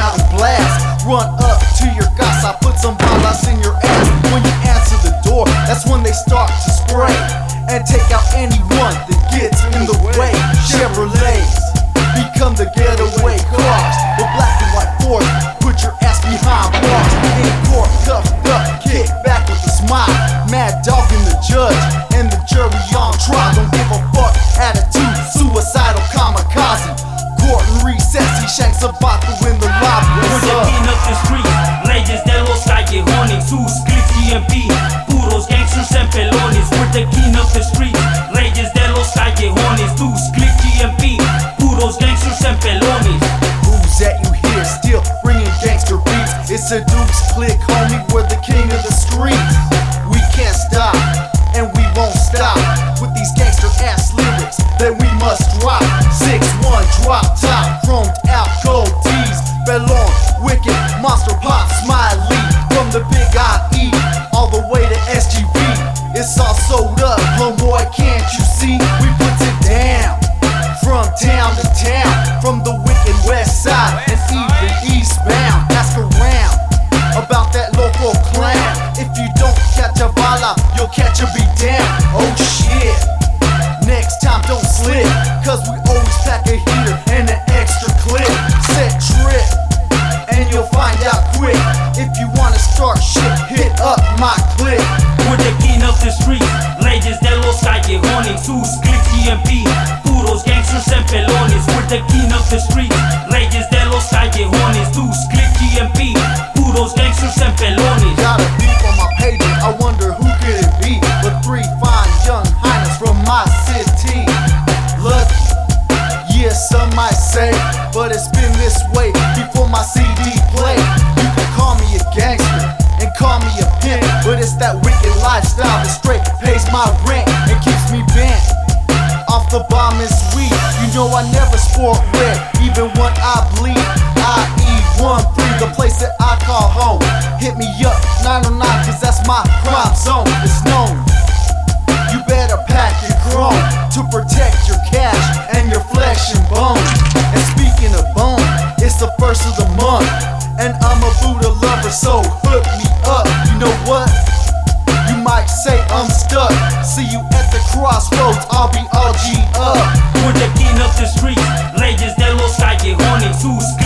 out and blast. Run up to your gas, I put some balas in your ass. When you answer the door, that's when they start to spray and take out anyone that gets in the way. Chevrolets become the getaway cars. The black and white Ford, put your ass behind bars. In court, cuffed up, kick back with a smile. Mad dog in the judge and the jury on trial. Don't give a fuck attitude, suicidal kamikaze. Court and recess, he shanks a bottle in the GMP, puros gangsters and pelones. We're the king of the streets, leyes de los callejones, sus clips GMP, puros gangsters and pelones. Who's that you hear still bringing gangster beats? It's a Duke's click, homie. We're the king of the streets. We can't stop, and we won't stop with these gangster ass lyrics that we must drop. Six one drop top, chromed out gold tees, Bellon, wicked monster pop, smiley from the big IE cause we always pack a heater and an extra clip. Set trip, and you'll find out quick. If you wanna start shit, might say, but it's been this way before my CD play. You can call me a gangster and call me a pimp, but it's that wicked lifestyle that straight pays my rent and keeps me bent. Off the bomb is weak, you know I never sport I'm lover, so hook me up. You know what? You might say I'm stuck. See you at the crossroads, I'll be all G up. The king of the streets, leyes de los callejones, sus